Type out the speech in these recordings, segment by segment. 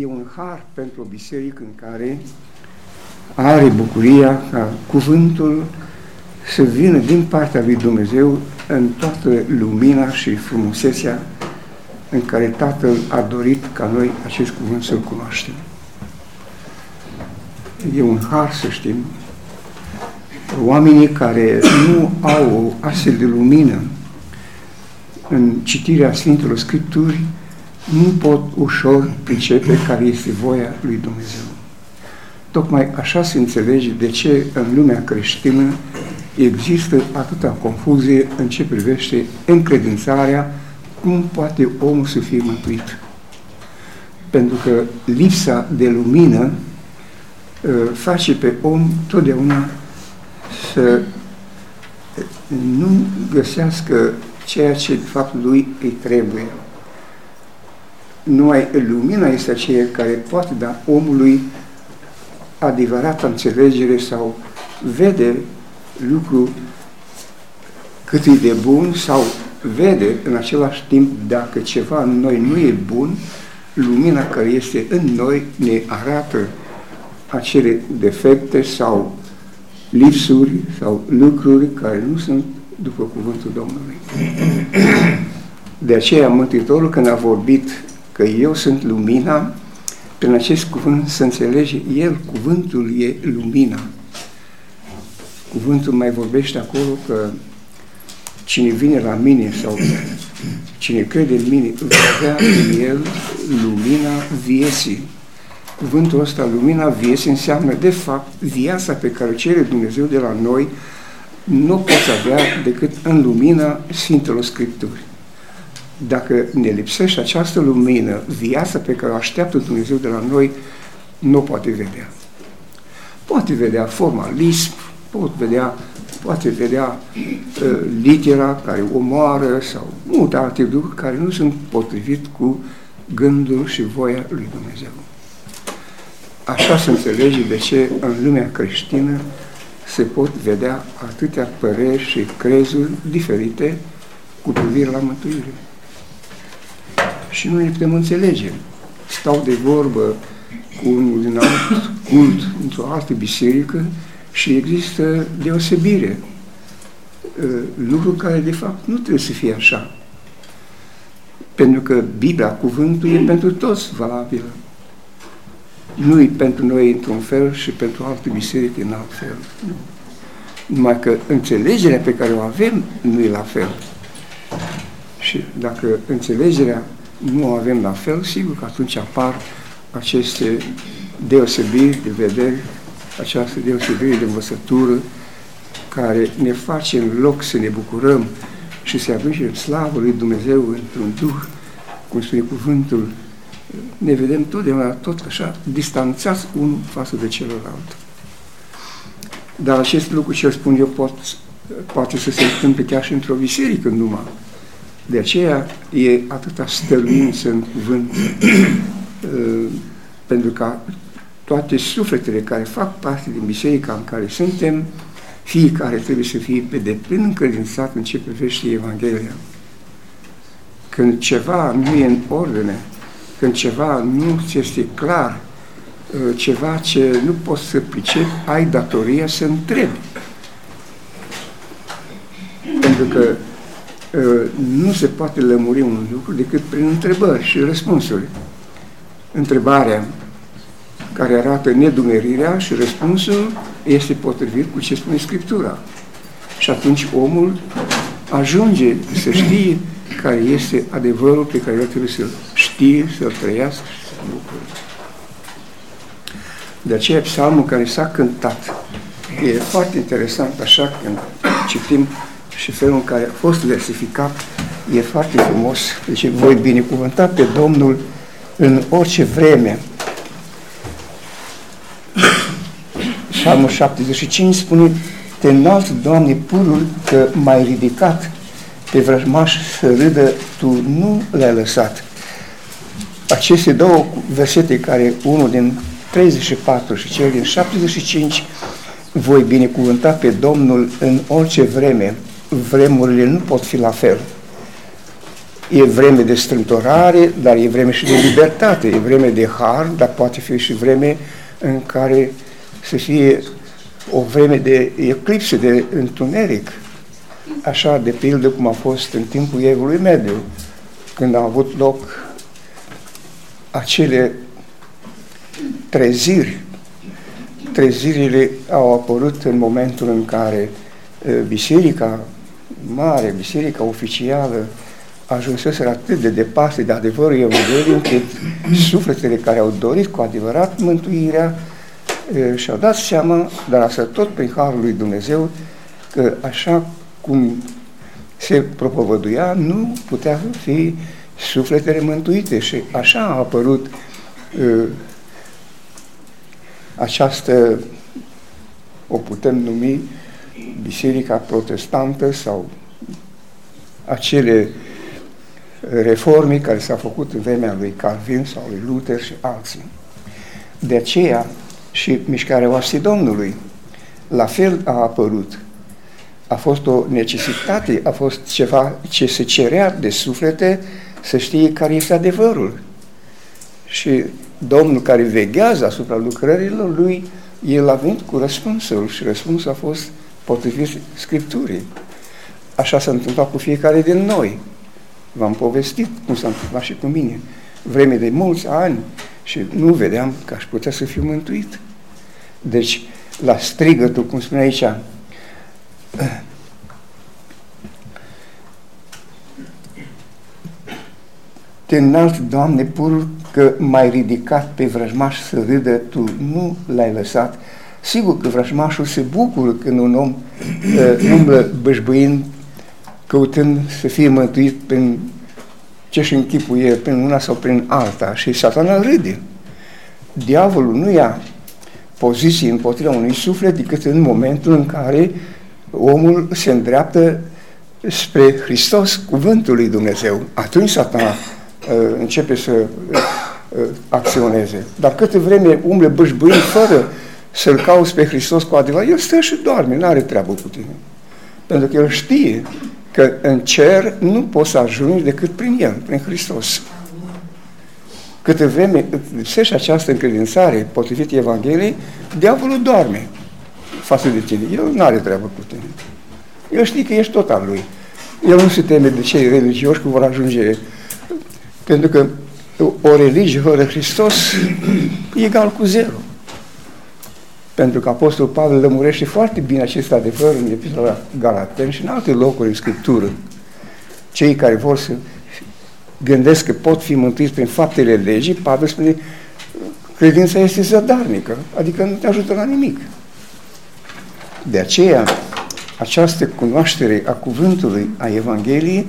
e un har pentru o biserică în care are bucuria ca cuvântul să vină din partea lui Dumnezeu în toată lumina și frumusețea în care Tatăl a dorit ca noi acest cuvânt să-L cunoaștem. E un har, să știm, oamenii care nu au o astfel de lumină în citirea Sfintelor Scripturi nu pot ușor pricepe care este voia lui Dumnezeu. Tocmai așa se înțelege de ce în lumea creștină există atâta confuzie în ce privește încredințarea cum poate omul să fie mântuit. Pentru că lipsa de lumină uh, face pe om totdeauna să nu găsească ceea ce de fapt lui îi trebuie. Numai lumina este aceea care poate da omului adevărată înțelegere sau vede lucru cât e de bun sau vede în același timp dacă ceva în noi nu e bun, lumina care este în noi ne arată acele defecte sau lipsuri sau lucruri care nu sunt după cuvântul Domnului. De aceea Mântuitorul când a vorbit că eu sunt lumina, prin acest cuvânt să înțelege El, cuvântul e lumina. Cuvântul mai vorbește acolo că cine vine la mine sau cine crede în mine, va avea în el lumina vieții. Cuvântul ăsta, lumina vieții, înseamnă, de fapt, viața pe care o cere Dumnezeu de la noi, nu poți avea decât în lumina Sfintelor Scripturi. Dacă ne lipsește această lumină, viața pe care o așteaptă Dumnezeu de la noi, nu poate vedea. Poate vedea formalism, pot vedea, poate vedea uh, litera care omoară sau multe alte lucruri care nu sunt potrivit cu gândul și voia lui Dumnezeu. Așa se înțelege de ce în lumea creștină se pot vedea atâtea păreri și crezuri diferite cu privire la mântuire. Și nu ne putem înțelege. Stau de vorbă cu unul din alt cult, într-o altă biserică, și există deosebire. Ă, lucru care, de fapt, nu trebuie să fie așa. Pentru că Biblia, cuvântul, e pentru toți valabil. Nu e pentru noi într-un fel și pentru alte biserici în alt fel. Nu. Numai că înțelegerea pe care o avem nu e la fel. Și dacă înțelegerea nu o avem la fel, sigur că atunci apar aceste deosebiri de vedere această deosebire de învățătură care ne face în loc să ne bucurăm și să aducem slavă lui Dumnezeu într-un duh, cum spune cuvântul, ne vedem totdeauna tot așa distanțați unul față de celălalt. Dar acest lucru, ce spun eu, pot, poate să se întâmple chiar și într-o biserică numai. De aceea e atâta stăluință în cuvânt, uh, pentru ca toate sufletele care fac parte din biserica în care suntem, fiecare trebuie să fie pe deplin încredințat în ce privește Evanghelia. Când ceva nu e în ordine, când ceva nu ți este clar, uh, ceva ce nu poți să pricepi, ai datoria să întrebi. Pentru că uh, nu se poate lămuri un lucru decât prin întrebări și răspunsuri. Întrebarea care arată nedumerirea și răspunsul este potrivit cu ce spune Scriptura. Și atunci omul ajunge să știe care este adevărul pe care el trebuie să-l știe, să-l trăiască și să-l bucure. De aceea psalmul care s-a cântat e foarte interesant așa când citim și felul în care a fost versificat e foarte frumos. Deci voi binecuvânta pe Domnul în orice vreme Psalmul 75 spune, Te înalt, Doamne, purul că m-ai ridicat, pe vrăjmaș să râdă, Tu nu le-ai lăsat. Aceste două versete care, unul din 34 și cel din 75, voi binecuvânta pe Domnul în orice vreme, vremurile nu pot fi la fel. E vreme de strâmtorare, dar e vreme și de libertate, e vreme de har, dar poate fi și vreme în care să fie o vreme de eclipse, de întuneric. Așa, de pildă, cum a fost în timpul Evului Mediu, când au avut loc acele treziri. Trezirile au apărut în momentul în care biserica mare, biserica oficială, ajunsese atât de departe de adevărul Evangheliei, încât sufletele care au dorit cu adevărat mântuirea și-au dat seama, dar asta tot prin Harul lui Dumnezeu, că așa cum se propovăduia, nu putea fi sufletele mântuite. Și așa a apărut uh, această, o putem numi, Biserica Protestantă sau acele reforme care s-au făcut în vremea lui Calvin sau lui Luther și alții. De aceea și mișcarea oastii Domnului la fel a apărut. A fost o necesitate, a fost ceva ce se cerea de suflete să știe care este adevărul. Și Domnul care veghează asupra lucrărilor lui, el a venit cu răspunsul și răspunsul a fost potrivit Scripturii. Așa s-a întâmplat cu fiecare din noi. V-am povestit cum s-a întâmplat și cu mine. Vreme de mulți ani și nu vedeam că aș putea să fiu mântuit. Deci, la strigătul, cum spune aici, te înalt, Doamne, pur că m-ai ridicat pe vrăjmaș să râdă, Tu nu l-ai lăsat. Sigur că vrăjmașul se bucură când un om uh, umblă bășbăind, căutând să fie mântuit prin ce-și închipuie, prin una sau prin alta. Și satana râde. Diavolul nu ia poziție împotriva unui suflet decât în momentul în care omul se îndreaptă spre Hristos, cuvântul lui Dumnezeu. Atunci satana uh, începe să uh, acționeze. Dar câte vreme umble bâșbâind fără să-L cauți pe Hristos cu adevărat, el stă și doarme, nu are treabă cu tine. Pentru că el știe că în cer nu poți să ajungi decât prin El, prin Hristos. Câte vreme lipsește această încredințare potrivit Evangheliei, diavolul doarme față de tine. El nu are treabă cu tine. El știe că ești tot al lui. El nu se teme de cei religioși că vor ajunge. Pentru că o religie fără Hristos e egal cu zero. Pentru că Apostolul Pavel lămurește foarte bine acest adevăr în epistola Galaten și în alte locuri în Scriptură. Cei care vor să gândesc că pot fi mântuiți prin faptele legii, Pavel spune, credința este zădarnică, adică nu te ajută la nimic. De aceea, această cunoaștere a cuvântului, a Evangheliei,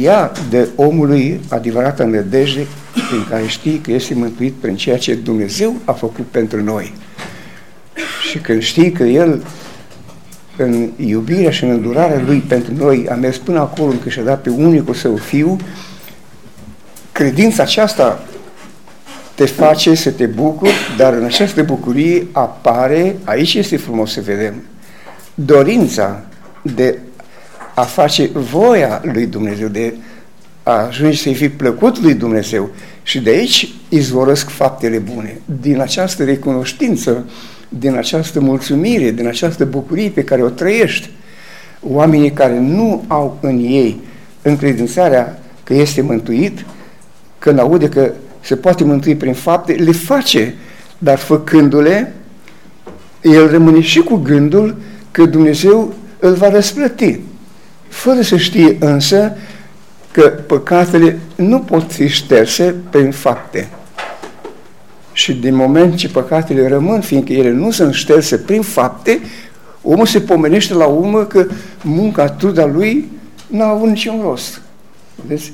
ia de omului adevărată nădejde prin care știi că este mântuit prin ceea ce Dumnezeu a făcut pentru noi. Și când știi că El, în iubirea și în îndurarea Lui pentru noi, a mers până acolo încât și-a dat pe unicul Său Fiu, credința aceasta te face să te bucuri, dar în această bucurie apare, aici este frumos să vedem, dorința de a face voia lui Dumnezeu, de a ajunge să-i fi plăcut lui Dumnezeu. Și de aici izvorăsc faptele bune. Din această recunoștință din această mulțumire, din această bucurie pe care o trăiești. Oamenii care nu au în ei încredințarea că este mântuit, când aude că se poate mântui prin fapte, le face, dar făcându-le, el rămâne și cu gândul că Dumnezeu îl va răsplăti, fără să știe însă că păcatele nu pot fi șterse prin fapte. Și din moment ce păcatele rămân, fiindcă ele nu sunt șterse prin fapte, omul se pomenește la urmă că munca, truda lui n-a avut niciun rost. Vedeți?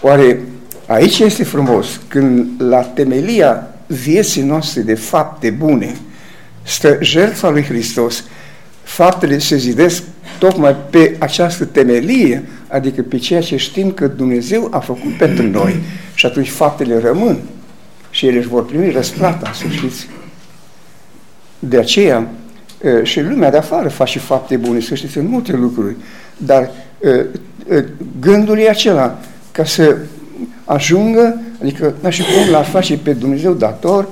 Oare aici este frumos, când la temelia vieții noastre de fapte bune stă jertfa lui Hristos, faptele se zidesc tocmai pe această temelie, adică pe ceea ce știm că Dumnezeu a făcut pentru noi. Și atunci faptele rămân și ele își vor primi răsplata, să știți. De aceea, și lumea de afară face fapte bune, să știți, în multe lucruri, dar gândul e acela, ca să ajungă, adică ca și cum l-ar face pe Dumnezeu dator,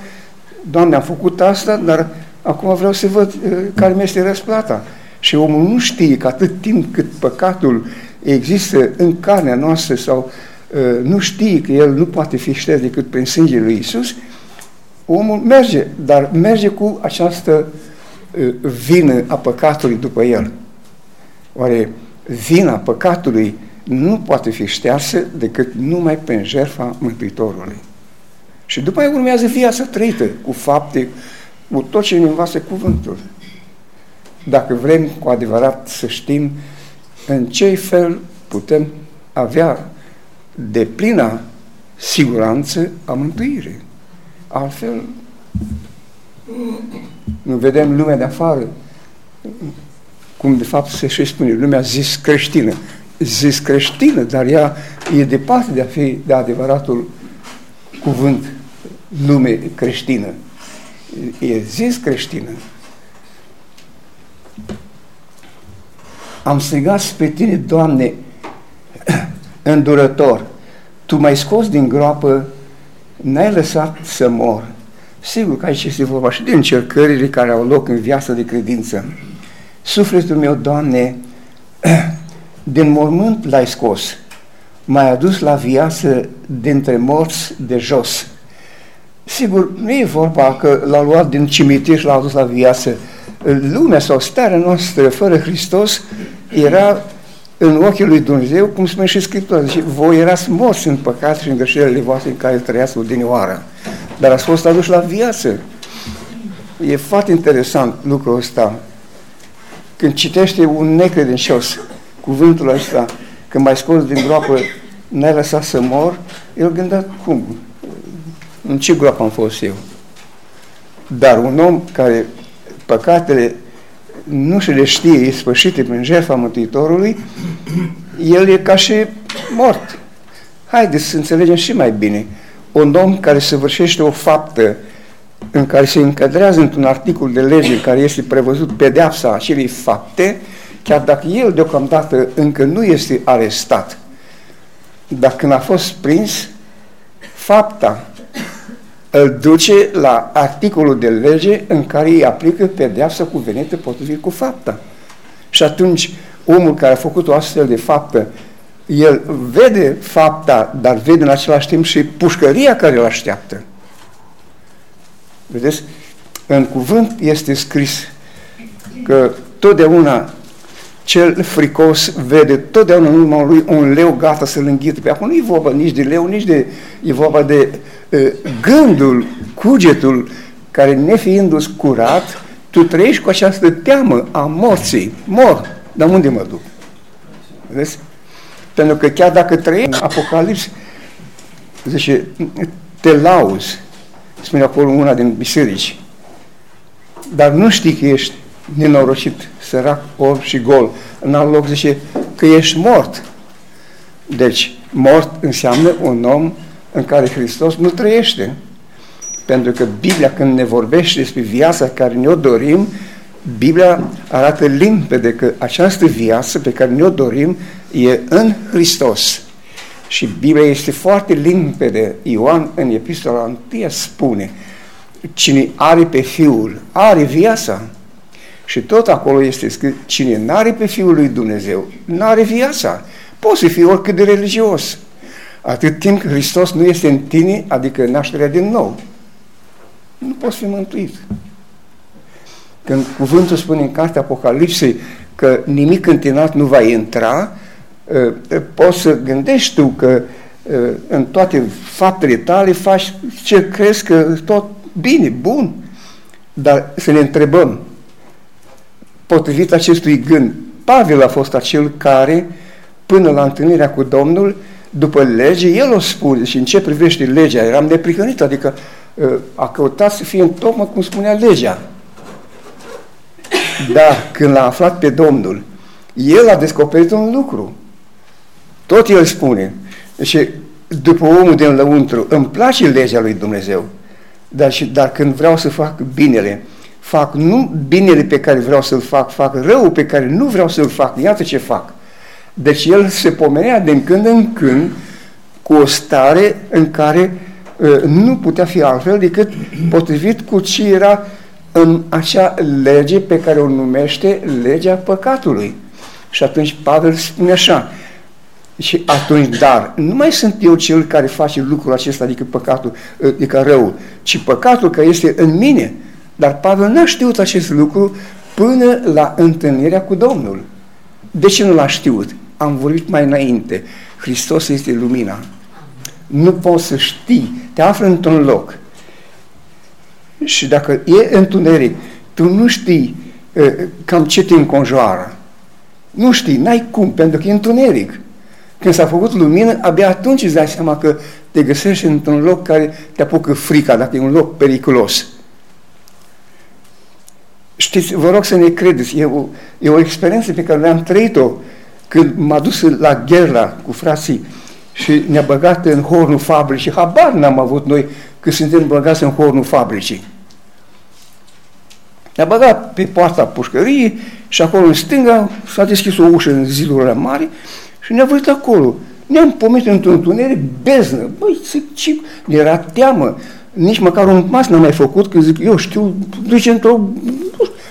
Doamne, am făcut asta, dar acum vreau să văd uh, care mi este răsplata. Și omul nu știe că atât timp cât păcatul există în carnea noastră sau uh, nu știe că el nu poate fi șters decât prin sângele lui Isus, omul merge, dar merge cu această uh, vină a păcatului după el. Oare vina păcatului nu poate fi ștearsă decât numai prin jertfa Mântuitorului. Și după aia urmează viața trăită cu fapte, cu tot ce ne învață cuvântul. Dacă vrem cu adevărat să știm în ce fel putem avea de plină siguranță a mântuirii. Altfel, nu vedem lumea de afară, cum de fapt se și spune, lumea zis creștină. Zis creștină, dar ea e departe de a fi de adevăratul cuvânt lume creștină. E zis creștină. Am strigat pe tine, Doamne, îndurător. Tu m-ai scos din groapă, n-ai lăsat să mor. Sigur că aici este vorba și de încercările care au loc în viața de credință. Sufletul meu, Doamne, din mormânt l-ai scos, m-ai adus la viață dintre morți de jos. Sigur, nu e vorba că l-a luat din cimitir și l-a adus la viață. Lumea sau starea noastră fără Hristos era în ochii lui Dumnezeu, cum spune și Scriptura, zice, voi erați morți în păcat și în greșelile voastre în care trăiați odinioară, dar ați fost aduși la viață. E foarte interesant lucrul ăsta. Când citește un necredincios cuvântul ăsta, când mai scos din groapă, n-ai lăsat să mor, el gândea, cum? În ce groapă am fost eu? Dar un om care păcatele nu se le știe ispășite prin jertfa Mântuitorului, el e ca și mort. Haideți să înțelegem și mai bine. Un om care săvârșește o faptă în care se încadrează într-un articol de lege în care este prevăzut pedeapsa acelei fapte, chiar dacă el deocamdată încă nu este arestat, dar când a fost prins, fapta îl duce la articolul de lege în care îi aplică pedeapsa cuvenită potrivit cu fapta. Și atunci omul care a făcut o astfel de faptă, el vede fapta, dar vede în același timp și pușcăria care îl așteaptă. Vedeți? În cuvânt este scris că totdeauna cel fricos vede totdeauna în urma lui un leu gata să-l înghită. Pe acum nu e vorba nici de leu, nici de... e vorba de uh, gândul, cugetul, care nefiindu-ți curat, tu trăiești cu această teamă a morții. Mor, dar unde mă duc? Vedeți? Pentru că chiar dacă trăiești Apocalips, zice, te lauzi, spune acolo una din biserici, dar nu știi că ești nenorocit, sărac, orb și gol. În alt loc zice că ești mort. Deci, mort înseamnă un om în care Hristos nu trăiește. Pentru că Biblia, când ne vorbește despre viața care ne-o dorim, Biblia arată limpede că această viață pe care ne-o dorim e în Hristos. Și Biblia este foarte limpede. Ioan în epistola 1 spune, cine are pe Fiul, are viața. Și tot acolo este scris, cine n-are pe Fiul lui Dumnezeu, n-are viața. Poți să fii oricât de religios. Atât timp că Hristos nu este în tine, adică nașterea din nou. Nu poți fi mântuit. Când cuvântul spune în cartea Apocalipsei că nimic întinat nu va intra, ă, poți să gândești tu că ă, în toate faptele tale faci ce crezi că tot bine, bun. Dar să ne întrebăm, potrivit acestui gând, Pavel a fost acel care, până la întâlnirea cu Domnul, după lege, el o spune și în ce privește legea, eram neprihănit, adică ă, a căutat să fie în tocmă cum spunea legea. Dar când l-a aflat pe Domnul, el a descoperit un lucru. Tot el spune. Și după omul din lăuntru, îmi place legea lui Dumnezeu, dar, și, dar când vreau să fac binele, fac nu binele pe care vreau să-l fac, fac răul pe care nu vreau să-l fac. Iată ce fac. Deci el se pomenea din când în când cu o stare în care uh, nu putea fi altfel decât potrivit cu ce era în acea lege pe care o numește legea păcatului. Și atunci Pavel spune așa, și atunci, dar, nu mai sunt eu cel care face lucrul acesta, adică păcatul, adică răul, ci păcatul care este în mine. Dar Pavel n-a știut acest lucru până la întâlnirea cu Domnul. De ce nu l-a știut? Am vorbit mai înainte. Hristos este lumina. Nu poți să știi. Te afli într-un loc. Și dacă e întuneric, tu nu știi uh, cam ce te înconjoară. Nu știi, n-ai cum, pentru că e întuneric. Când s-a făcut lumină, abia atunci îți dai seama că te găsești într-un loc care te apucă frica, dacă e un loc periculos. Știți, vă rog să ne credeți, e o, e o experiență pe care ne-am trăit-o când m-a dus la Gherla cu frații și ne-a băgat în hornul fabricii. Habar n-am avut noi că suntem băgați în hornul fabricii. Ne-a băgat pe poarta pușcăriei și acolo în stânga s-a deschis o ușă în zidurile mari și ne-a văzut acolo. Ne-am pomenit într-un întuneric beznă. Băi, ce... Era teamă. Nici măcar un pas n-am mai făcut, că zic, eu știu, duce într-o...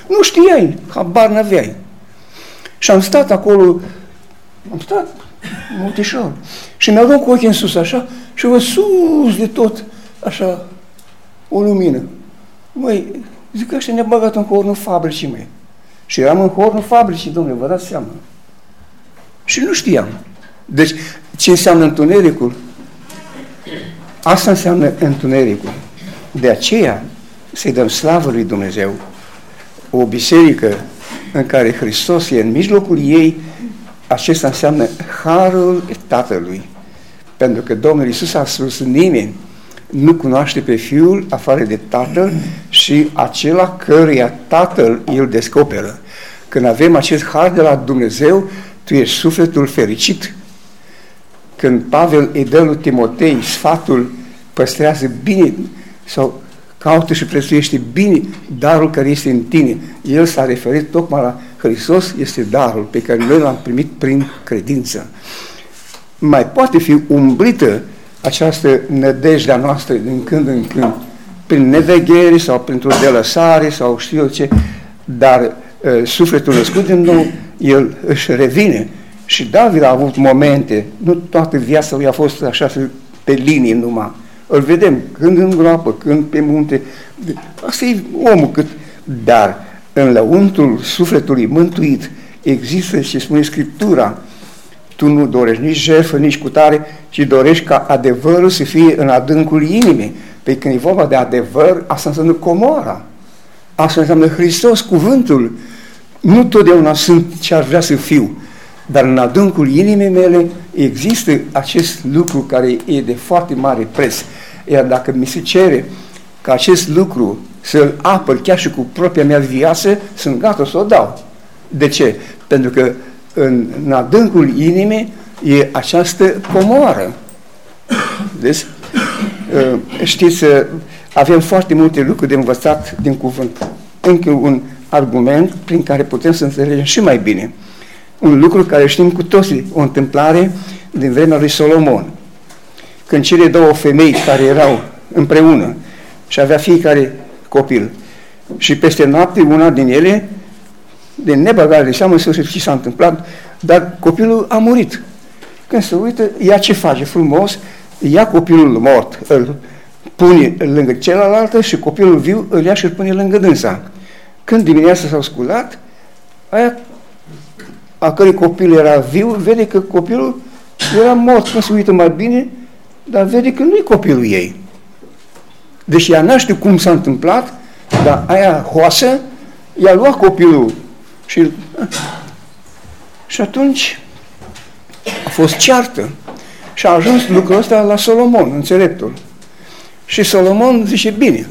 Nu știai, habar n-aveai. Și am stat acolo, am stat multișor. Și mi-au dat cu ochii în sus, așa, și văd sus de tot, așa, o lumină. Măi, zic că ăștia ne-a băgat în hornul fabricii mei. Și eram în hornul fabricii, domnule, vă dați seama. Și nu știam. Deci, ce înseamnă întunericul? Asta înseamnă întunericul. De aceea, să-i dăm slavă lui Dumnezeu, o biserică în care Hristos e în mijlocul ei, acesta înseamnă harul Tatălui. Pentru că Domnul Iisus a spus, nimeni nu cunoaște pe Fiul afară de Tatăl și acela căruia Tatăl îl descoperă. Când avem acest har de la Dumnezeu, tu ești sufletul fericit. Când Pavel îi dă lui Timotei sfatul, păstrează bine sau caută și prețuiește bine darul care este în tine. El s-a referit tocmai la Hristos, este darul pe care noi l-am primit prin credință. Mai poate fi umblită această nădejde a noastră din când în când, prin neveghere sau printr-o delăsare sau știu eu ce, dar uh, sufletul născut din nou el își revine. Și David a avut momente, nu toată viața lui a fost așa pe linie numai. Îl vedem când în groapă, când pe munte. Asta e omul cât. Dar în lăuntul sufletului mântuit există ce spune Scriptura. Tu nu dorești nici jertfă, nici cutare, ci dorești ca adevărul să fie în adâncul inimii. Pe când e vorba de adevăr, asta înseamnă comoara. Asta înseamnă Hristos, cuvântul nu totdeauna sunt ce ar vrea să fiu, dar în adâncul inimii mele există acest lucru care e de foarte mare preț. Iar dacă mi se cere ca acest lucru să-l apăr chiar și cu propria mea viață, sunt gata să o dau. De ce? Pentru că în, în adâncul inimii e această comoară. Deci, ă, știți, avem foarte multe lucruri de învățat din cuvânt. Încă un argument prin care putem să înțelegem și mai bine. Un lucru care știm cu toții, o întâmplare din vremea lui Solomon. Când cele două femei care erau împreună și avea fiecare copil și peste noapte una din ele, de nebăgare de seamă, să ce s-a întâmplat, dar copilul a murit. Când se uită, ea ce face frumos, ia copilul mort, îl pune lângă celălalt și copilul viu îl ia și îl pune lângă dânsa. Când dimineața s-au sculat, aia a cărui copil era viu, vede că copilul era mort. Când se uită mai bine, dar vede că nu e copilul ei. Deci ea n-a știu cum s-a întâmplat, dar aia hoasă, i-a luat copilul și, și atunci a fost ceartă. Și a ajuns lucrul ăsta la Solomon, înțeleptul. Și Solomon zice, bine,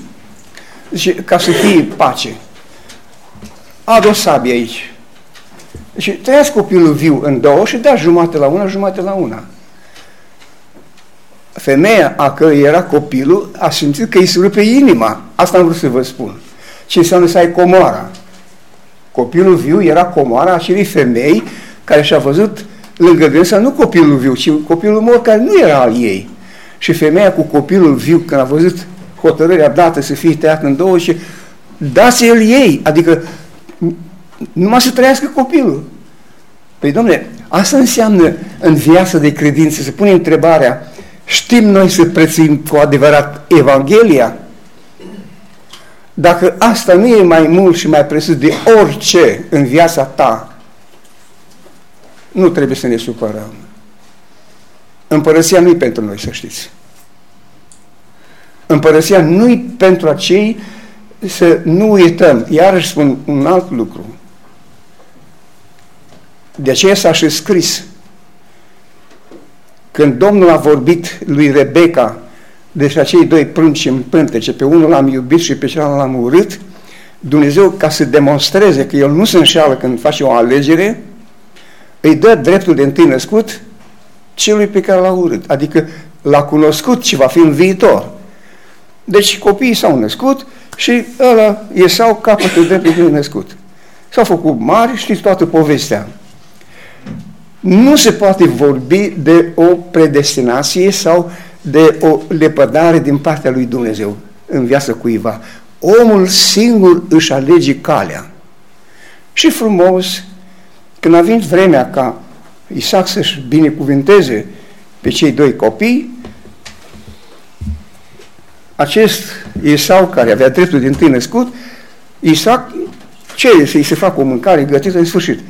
zice, ca să fie pace adă o sabie aici. Deci tăiați copilul viu în două și dea jumate la una, jumate la una. Femeia a cărei era copilul a simțit că îi se rupe inima. Asta am vrut să vă spun. Ce înseamnă să ai comoara? Copilul viu era comoara acelei femei care și-a văzut lângă dânsa nu copilul viu, ci copilul mort care nu era al ei. Și femeia cu copilul viu, când a văzut hotărârea dată să fie tăiat în două și dați el ei, adică numai să trăiască copilul. Păi, domnule, asta înseamnă în viața de credință să punem întrebarea, știm noi să prețuim cu adevărat Evanghelia? Dacă asta nu e mai mult și mai presus de orice în viața ta, nu trebuie să ne supărăm. Împărăția nu-i pentru noi, să știți. Împărăția nu-i pentru acei să nu uităm. Iarăși spun un alt lucru. De aceea s-a și scris. Când Domnul a vorbit lui Rebecca despre acei doi prunci în pântece, pe unul l-am iubit și pe celălalt l-am urât, Dumnezeu, ca să demonstreze că El nu se înșeală când face o alegere, îi dă dreptul de întâi născut celui pe care l-a urât. Adică l-a cunoscut ce va fi în viitor. Deci copiii s-au născut și ăla e sau capătul dreptului de născut. S-au făcut mari, știți toată povestea. Nu se poate vorbi de o predestinație sau de o lepădare din partea lui Dumnezeu în viața cuiva. Omul singur își alege calea. Și frumos, când a venit vremea ca Isaac să-și binecuvinteze pe cei doi copii, acest Isau care avea dreptul din tâi născut, Isaac cere să-i se facă o mâncare gătită în sfârșit.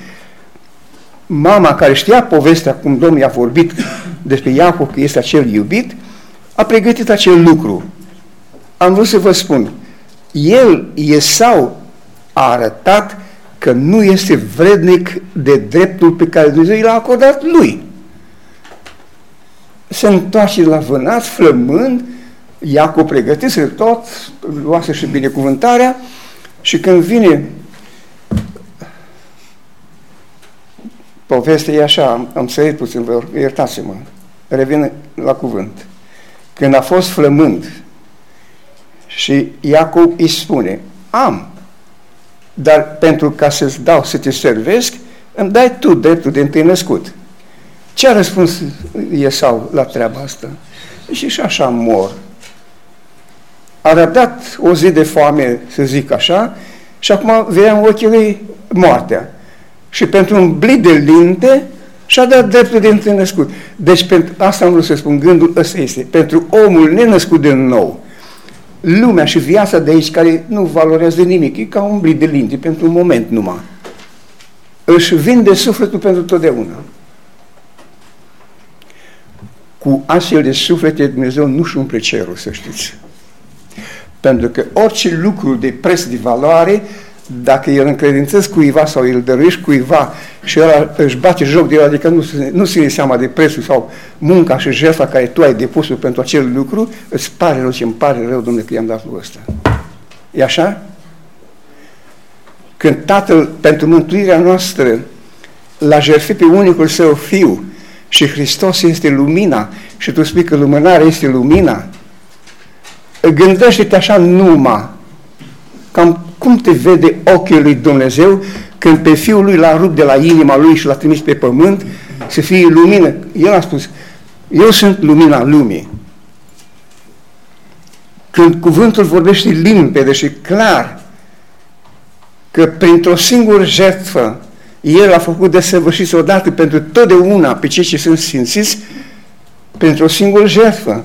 Mama care știa povestea cum Domnul i-a vorbit despre Iacov că este acel iubit, a pregătit acel lucru. Am vrut să vă spun, el, Esau, a arătat că nu este vrednic de dreptul pe care Dumnezeu l-a acordat lui. Se întoarce la vânat, flămând, Iacob pregătise tot, luase și binecuvântarea și când vine povestea e așa, am, am sărit puțin, vă iertați-mă, revin la cuvânt. Când a fost flămând și Iacob îi spune, am, dar pentru ca să-ți dau să te servesc, îmi dai tu dreptul de întâi născut. Ce a răspuns Iesau la treaba asta? Și și așa mor a răbdat o zi de foame, să zic așa, și acum vedea în ochii lui moartea. Și pentru un blid de linte și-a dat dreptul de întâlnăscut. Deci pentru asta am vrut să spun, gândul ăsta este. Pentru omul nenăscut de nou, lumea și viața de aici, care nu valorează nimic, e ca un blid de linte, pentru un moment numai. Își vinde sufletul pentru totdeauna. Cu astfel de suflete Dumnezeu nu-și umple cerul, să știți. Pentru că orice lucru de preț de valoare, dacă el încredințezi cuiva sau îl dăruiești cuiva și el își bate joc de el, adică nu, nu ține seama de prețul sau munca și jertfa care tu ai depus pentru acel lucru, îți pare rău și îmi pare rău, Domnule, că i-am dat lui ăsta. E așa? Când Tatăl, pentru mântuirea noastră, l-a jertfit pe unicul său Fiu și Hristos este lumina și tu spui că lumânarea este lumina, gândește-te așa numai, cam cum te vede ochiul lui Dumnezeu când pe Fiul lui l-a rupt de la inima lui și l-a trimis pe pământ să fie lumină. El a spus, eu sunt lumina lumii. Când cuvântul vorbește limpede și clar că printr-o singură jertfă El a făcut de săvârșit odată pentru totdeauna pe cei ce sunt simțiți printr-o singură jertfă.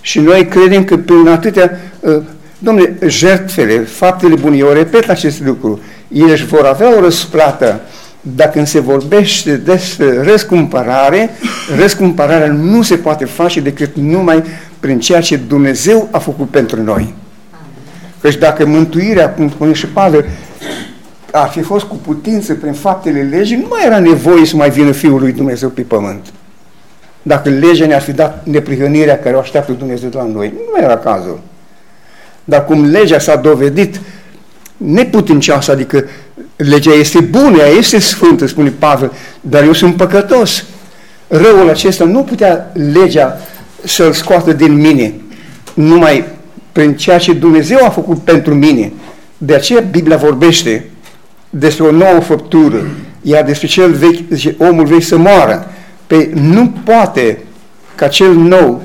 Și noi credem că prin atâtea, uh, domnule, jertfele, faptele bune, eu repet acest lucru, ele își vor avea o răsplată dacă când se vorbește despre răscumpărare, răscumpărarea nu se poate face decât numai prin ceea ce Dumnezeu a făcut pentru noi. Căci dacă mântuirea, cum spune și Pavel, ar fi fost cu putință prin faptele legii, nu mai era nevoie să mai vină Fiul lui Dumnezeu pe pământ. Dacă legea ne-ar fi dat neprihănirea care o așteaptă Dumnezeu de la noi, nu era cazul. Dar cum legea s-a dovedit neputincioasă, adică legea este bună, ea este sfântă, spune Pavel, dar eu sunt păcătos. Răul acesta nu putea legea să-l scoată din mine, numai prin ceea ce Dumnezeu a făcut pentru mine. De aceea Biblia vorbește despre o nouă făptură, Iar despre cel vechi, zice, omul vechi să moară. Pe nu poate ca cel nou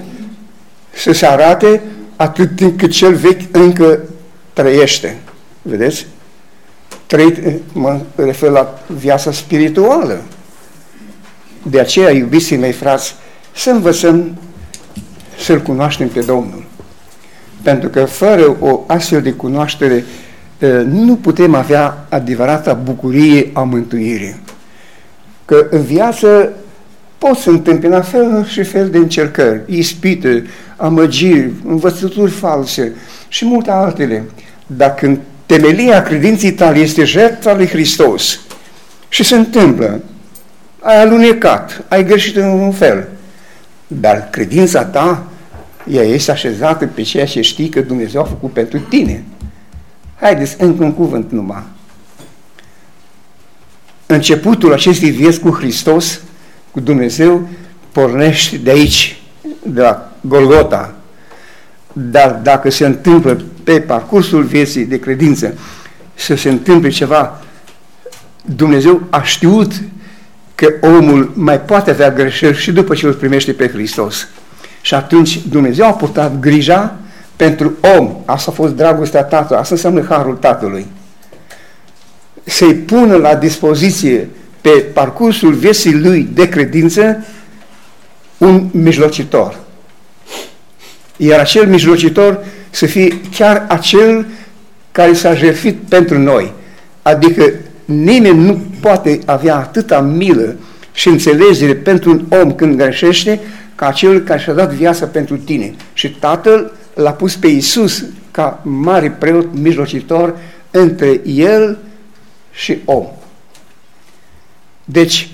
să se arate atât timp cât cel vechi încă trăiește. Vedeți? Trăit, mă refer la viața spirituală. De aceea, iubiții mei frați, să învățăm să-L cunoaștem pe Domnul. Pentru că fără o astfel de cunoaștere nu putem avea adevărata bucurie a mântuirii. Că în viață pot să întâmpina fel și fel de încercări, ispite, amăgiri, învățături false și multe altele. Dar când temelia credinței tale este jertfa lui Hristos și se întâmplă, ai alunecat, ai greșit în un fel, dar credința ta, ea este așezată pe ceea ce știi că Dumnezeu a făcut pentru tine. Haideți, încă un cuvânt numai. Începutul acestei vieți cu Hristos, cu Dumnezeu, pornește de aici, de la Golgota. Dar dacă se întâmplă pe parcursul vieții de credință să se întâmple ceva, Dumnezeu a știut că omul mai poate avea greșeli și după ce îl primește pe Hristos. Și atunci Dumnezeu a purtat grija pentru om. Asta a fost dragostea Tatălui, asta înseamnă harul Tatălui. Să-i pună la dispoziție pe parcursul vieții lui de credință un mijlocitor. Iar acel mijlocitor să fie chiar acel care s-a jertfit pentru noi. Adică nimeni nu poate avea atâta milă și înțelegere pentru un om când greșește ca acel care și-a dat viața pentru tine. Și Tatăl l-a pus pe Iisus ca mare preot mijlocitor între el și om. Deci,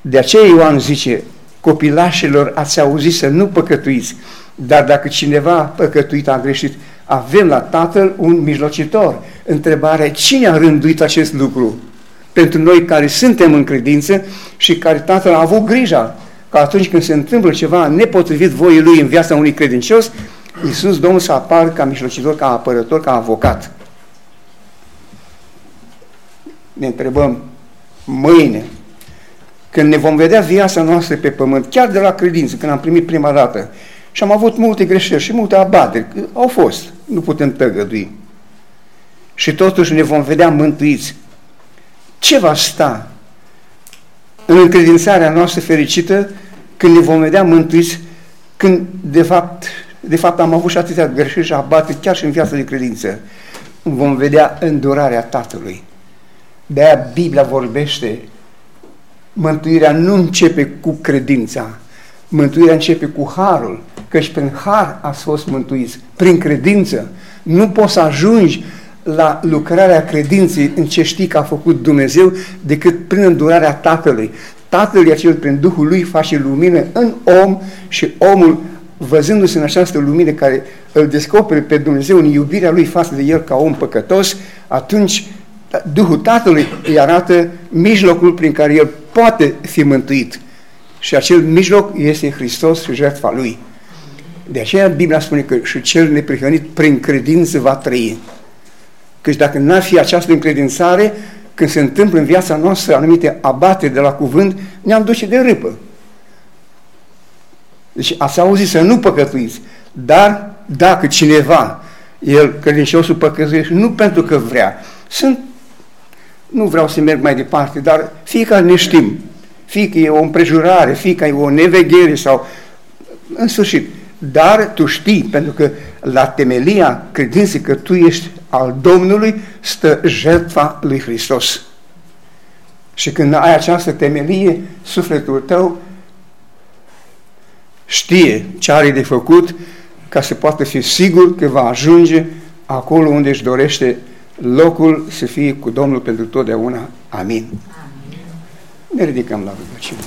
de aceea Ioan zice, copilașilor ați auzit să nu păcătuiți, dar dacă cineva păcătuit a greșit, avem la Tatăl un mijlocitor. Întrebarea, cine a rânduit acest lucru? Pentru noi care suntem în credință și care Tatăl a avut grija că atunci când se întâmplă ceva nepotrivit voii Lui în viața unui credincios, Iisus Domnul să apară ca mijlocitor, ca apărător, ca avocat. Ne întrebăm, mâine, când ne vom vedea viața noastră pe pământ, chiar de la credință, când am primit prima dată, și am avut multe greșeli și multe abateri, au fost, nu putem tăgădui. Și totuși ne vom vedea mântuiți. Ce va sta în încredințarea noastră fericită când ne vom vedea mântuiți, când de fapt de fapt, am avut și atâtea greșeli și abate chiar și în viața de credință. Vom vedea îndurarea Tatălui. De-aia Biblia vorbește, mântuirea nu începe cu credința, mântuirea începe cu harul, căci prin har ați fost mântuiți, prin credință. Nu poți să ajungi la lucrarea credinței în ce știi că a făcut Dumnezeu decât prin îndurarea Tatălui. Tatăl e acel prin Duhul Lui face lumină în om și omul văzându-se în această lumină care îl descopere pe Dumnezeu în iubirea lui față de el ca om păcătos, atunci Duhul Tatălui îi arată mijlocul prin care el poate fi mântuit. Și acel mijloc este Hristos și jertfa lui. De aceea Biblia spune că și cel neprihănit prin credință va trăi. Căci dacă n-ar fi această încredințare, când se întâmplă în viața noastră anumite abate de la cuvânt, ne-am duce de râpă. Deci ați auzit să nu păcătuiți, dar dacă cineva, el credinciosul păcătuiește, nu pentru că vrea, sunt, nu vreau să merg mai departe, dar fiecare ne știm, fie că e o împrejurare, fie că e o neveghere sau, în sfârșit, dar tu știi, pentru că la temelia credinței că tu ești al Domnului, stă jertfa lui Hristos. Și când ai această temelie, sufletul tău știe ce are de făcut ca să poată fi sigur că va ajunge acolo unde își dorește locul să fie cu Domnul pentru totdeauna. Amin. Amin. Ne ridicăm la rugăciune.